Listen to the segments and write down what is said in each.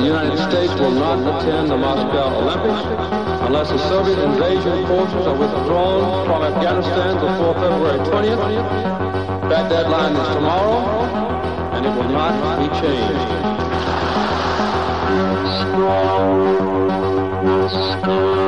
the United States will not attend the Moscow Olympics unless the Soviet invasion forces are withdrawn from Afghanistan before February 20th. That deadline is tomorrow, and it will not be changed. Scattered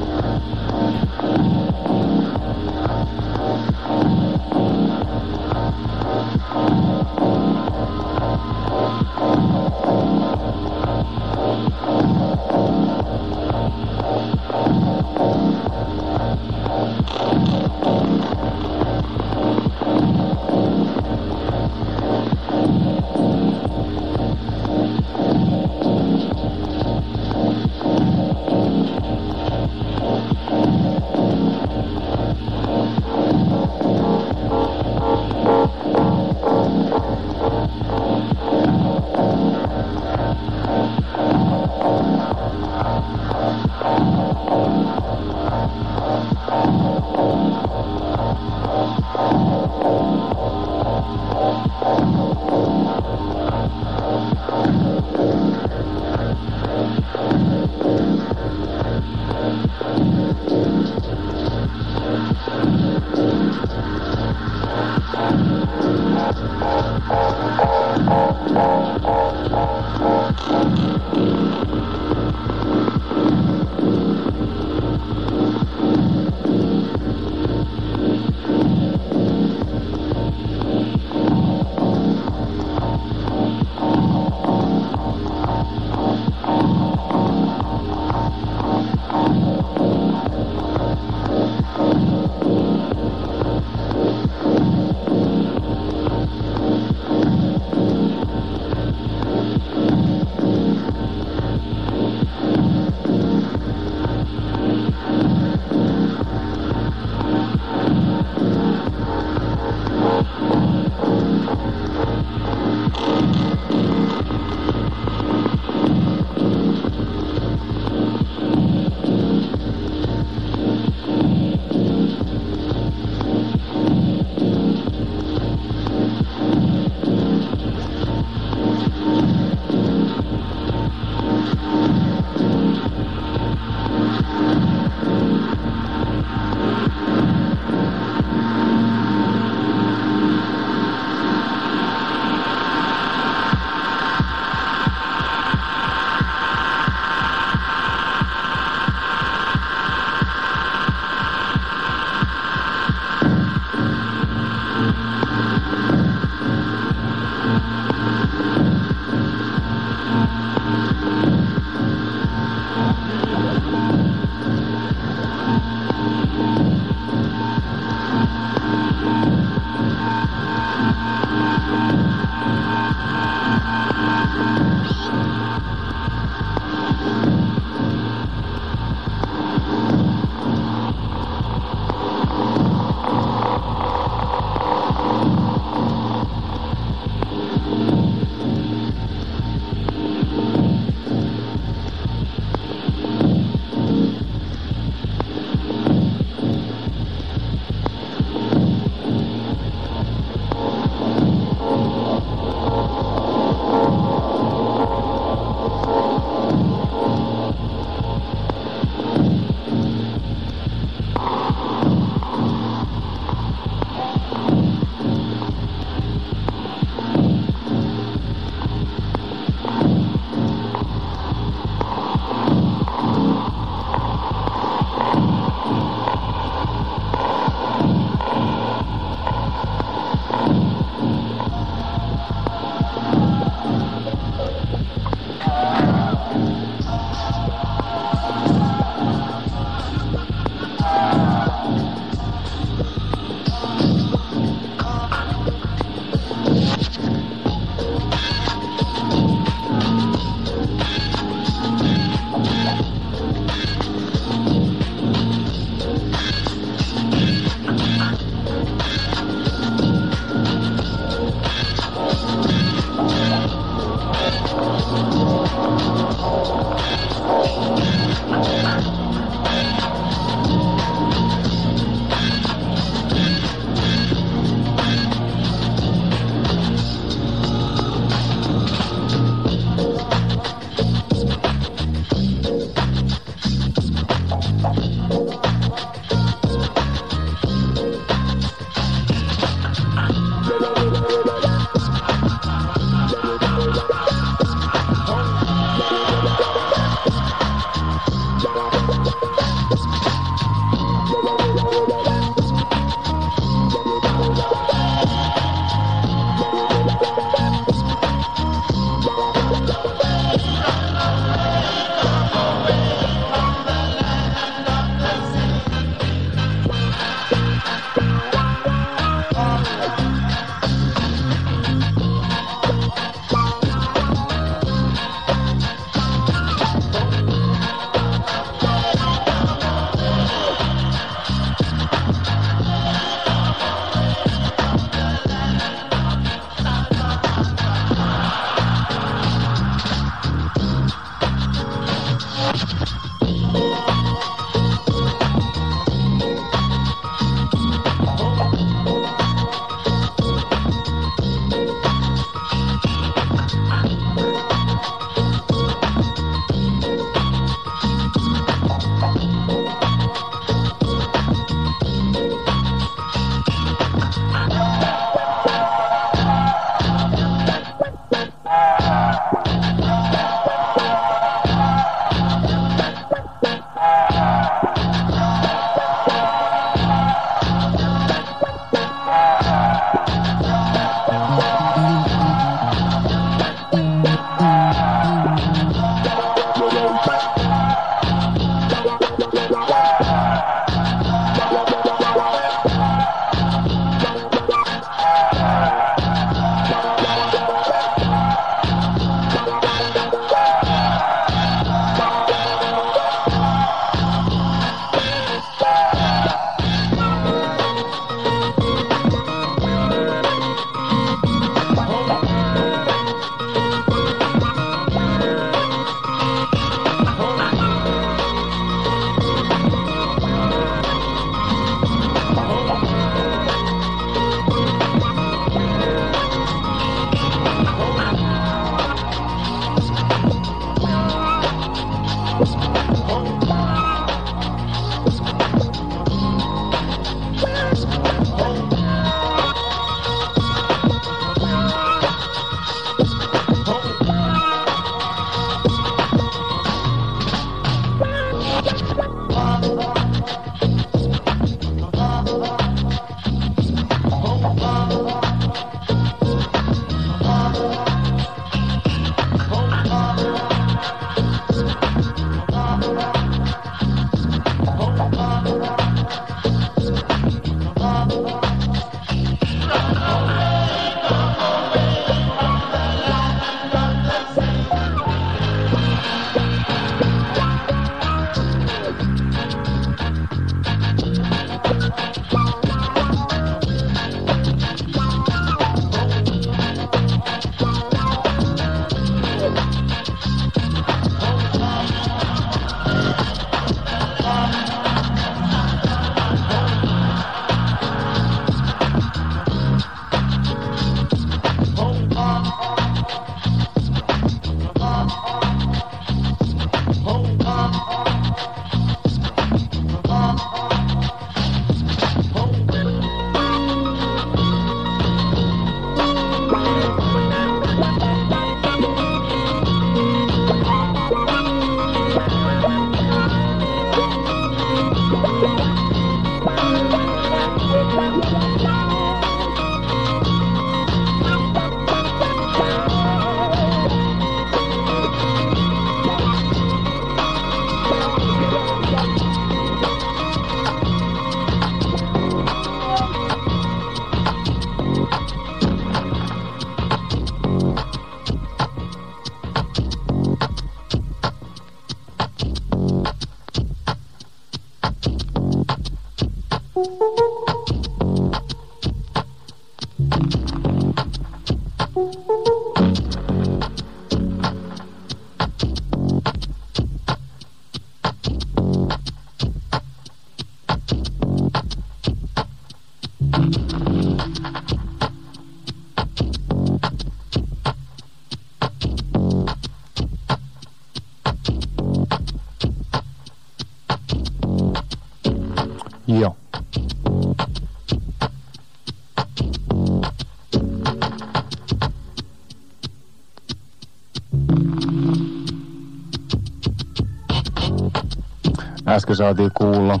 Äsken saatiin kuulla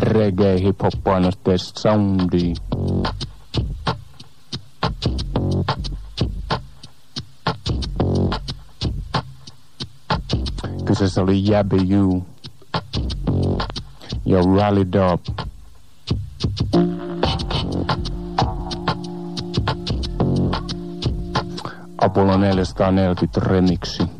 reggae hip hop painosteista soundia. Kyseessä oli Yabby You ja Rally Dub. Apollo 440 remixi.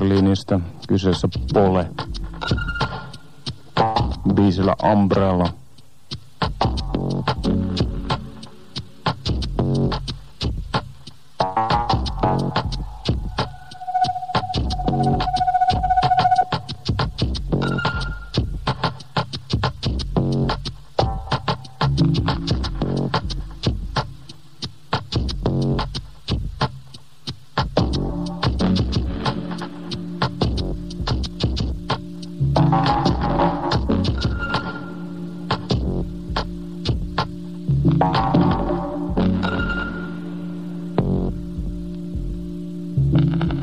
Berliinistä. Kyseessä Pole. Biisillä Umbrella. Mm-hmm.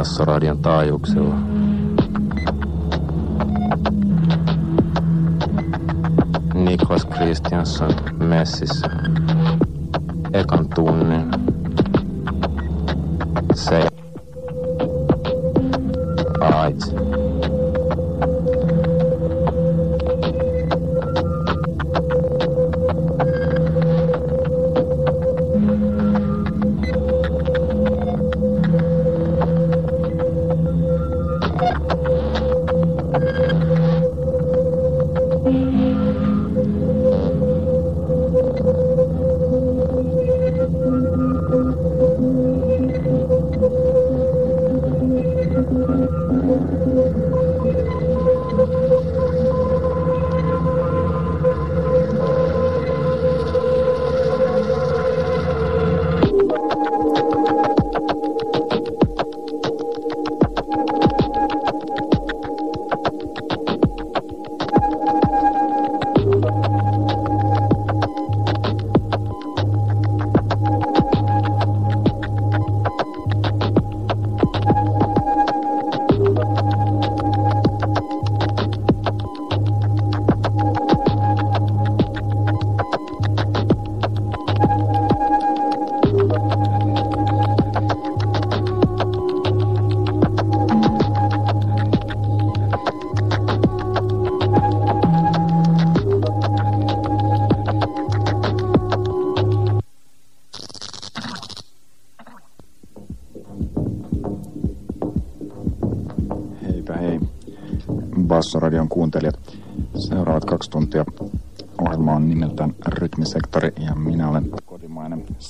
Bassoradion taajuuksilla. Niklas Kristiansson messissä.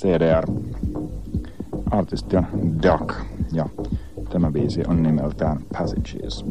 CDR. Artisti on Duck ja tämä biisi on nimeltään Passages.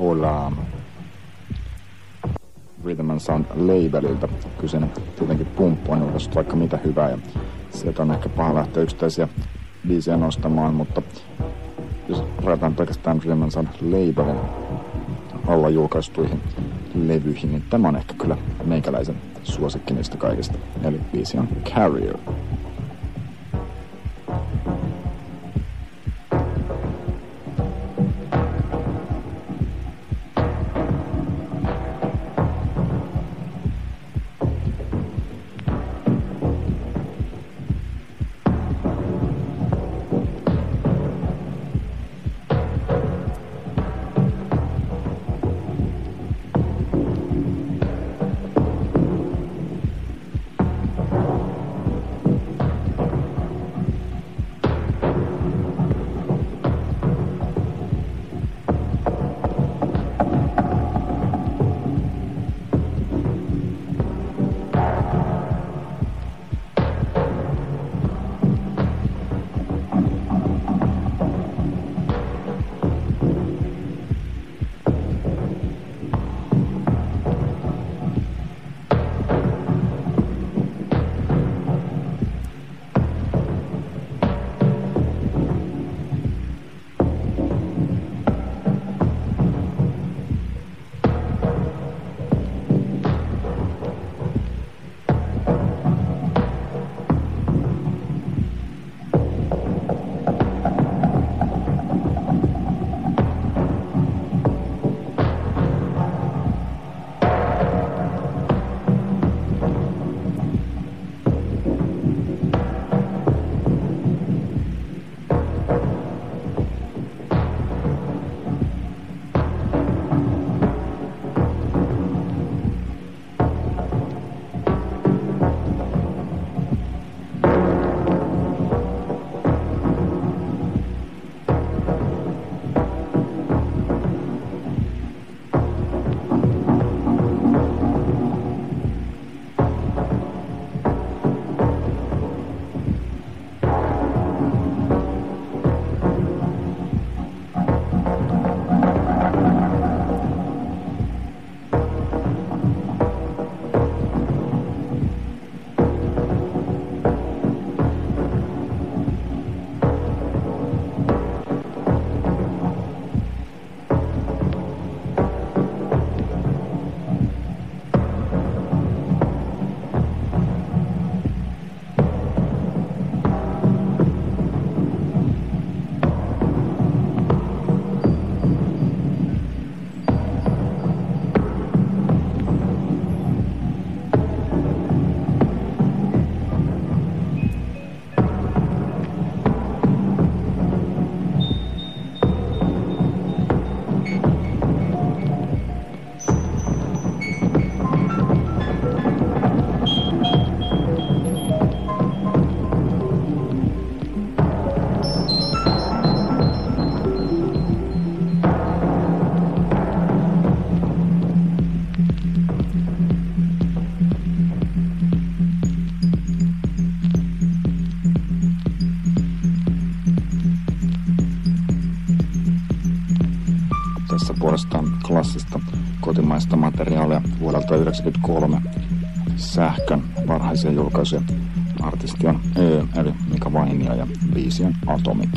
Ola Rhythm and Sound labeliltä. Kyseinen tietenkin pumppu on julkaissut vaikka mitä hyvää ja sieltä on ehkä paha lähteä yksittäisiä biisejä nostamaan, mutta jos rajataan pelkästään Rhythm and Sound labelin alla julkaistuihin levyihin, niin tämä on ehkä kyllä meikäläisen suosikki niistä kaikista. Eli biisi on Carrier. Klassista kotimaista materiaalia vuodelta 1993 sähkön varhaisia julkaisuja. Artisti on Ö, eli Mika Vainia ja biisi on Atomic.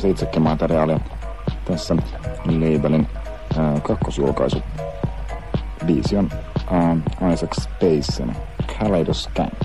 Julkaisi itsekin materiaalia. Tässä labelin ää, kakkosjulkaisu. Biisi on ää, Isaac Spacen Kaleidoskank.